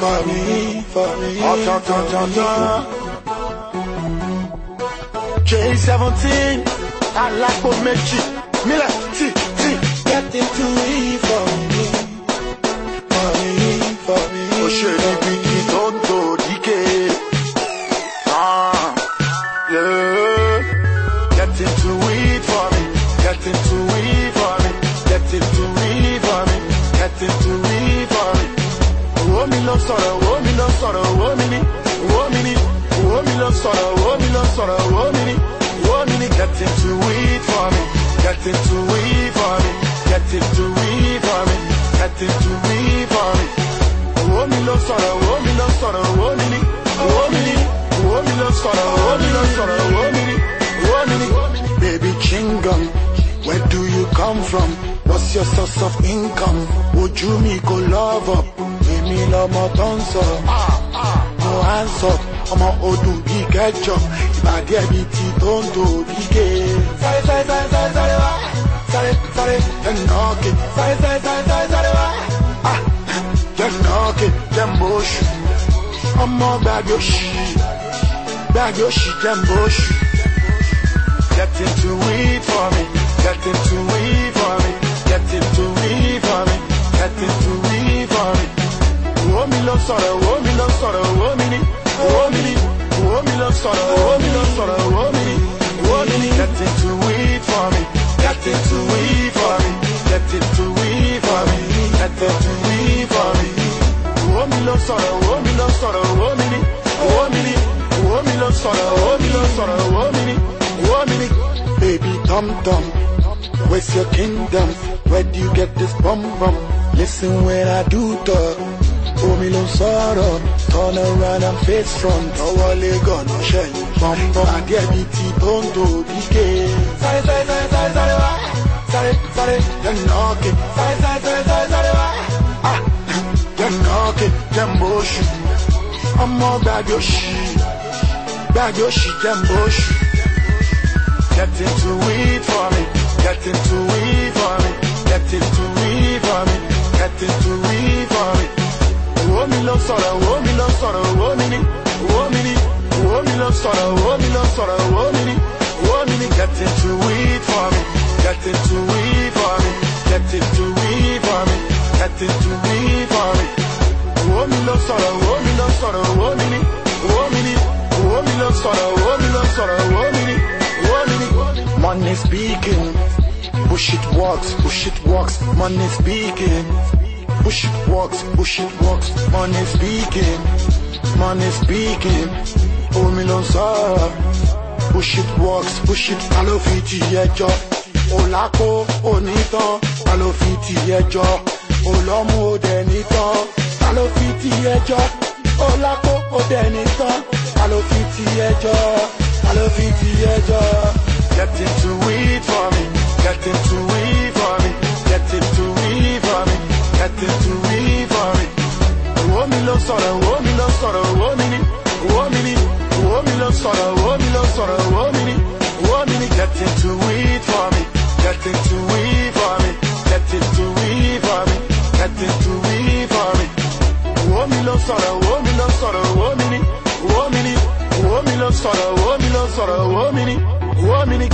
For me, for me. Ọ̀tọ̀tọ̀tọ̀tọ̀. J17, alápò méjì, mílẹ̀ tí tí. Get into it for me. Sọ̀rọ̀, owó mi ní. Owó mi ní. Owó mi ló sọ̀rọ̀, owó mi ló sọ̀rọ̀, owó mi ní. Owó mi ní. Get into it for me. Get into it for me. Get into it for me. Get into it for me. Owó mi ló sọ̀rọ̀, owó mi ní. Owó mi ní. Owó mi ló sọ̀rọ̀, owó mi ló sọ̀rọ̀, owó mi ní. Owó mi ní. Baby Chingam, where do you come from? What's your source of income? Ojú mi kò love up, èmi lọmọ tó ń sọ. Mo hands up, ọmọ odùn bí kẹjọ, ìbàdí ẹbí ti tó ń tò bí ké. Sáré sáré sáré sáré sáré wá, sáré sáré ẹnà òkè. Sáré sáré sáré sáré sáré wá, ah jẹ́nà òkè jẹ́ mbó oṣù. Ọmọ gbàgbé oṣù, gbàgbé oṣù jẹ́ mbó oṣù. Get into it for me. Get into it for me. Get into it for me. Ló sọ̀rọ̀, owó mi ló sọ̀rọ̀, ní. Owó mi ní. Owó mi ló sọ̀rọ̀, owó mi ló sọ̀rọ̀, ní. Owó mi ní. Baby Tom Tom, where's your kingdom? Where do you get this bum bum? Listen when I do talk. Omi ló ń sọ̀rọ̀, turn around and face front. Ọwọ́ lé gànà ṣẹ̀yìn bọ̀m̀bọ̀m. Adé ẹbí ti tò bí ké. Sáré sáré sáré sáré sáré wá. Sáré sáré jẹ̀nà òkè. Sáré sáré sáré sáré sáré oṣù. Ọmọ oṣù jẹ̀mbó oṣù. Get into it for me. Get into it for me. Get into it for me. Get into it for me. Owó mi ló sọ̀rọ̀, owó mi ló sọ̀rọ̀, owó mi ní. Owó mi ní. Owó mi ló sọ̀rọ̀, owó mi ló sọ̀rọ̀, owó mi ní. Owó mi ní. Get into Money speaking. Push it works, push it works, money speaking. Push it works, push it works, money speaking. Money speaking. Omi ló ń sọ̀rọ̀. Push it works, push it, ta ló fi ti ẹjọ́? Òlákó onítàn, ta ló fi ti ẹjọ́? Olọ́mú òdẹ nítàn, ta ló fi ti ẹjọ́? Òlákó òdẹ nítàn, ta ló fi ló sọ̀rọ̀, owó mi ló sọ̀rọ̀, owó mi ní. Owó mi ní. Owó mi ló sọ̀rọ̀, owó mi ló sọ̀rọ̀, owó mi ní. Owó mi ní. Get into it for me, get into it for me, get into it for me, get into it for me. Owó mi ló sọ̀rọ̀, owó mi ló sọ̀rọ̀, owó mi ní. Owó mi ní. Owó mi ló sọ̀rọ̀, owó mi ló sọ̀rọ̀, owó mi ní. Owó mi ní.